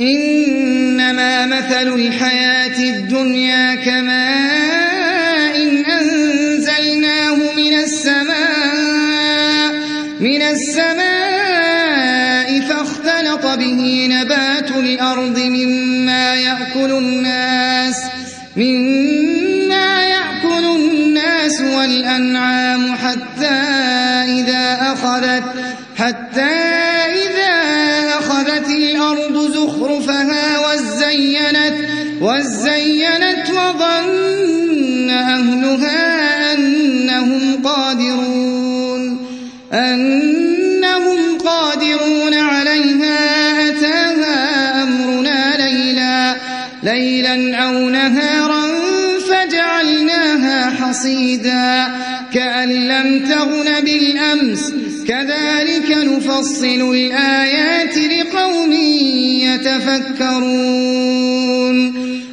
إنما مثل الحياة الدنيا كماء أنزلناه من السماء من السماء فاختلط به نبات الأرض مما يأكل الناس مما يأكل الناس والأنعام حتى إذا أخذت حتى الأرض زخرفها وزينت وزينت وظن أهلها أنهم قادرون أنهم قادرون عليها أتاها أمرنا ليلا ليلا أو نهارا فجعلناها حصيدا كأن لم تغن بالأمس كذلك نفصل الآيات لقوم تفكرون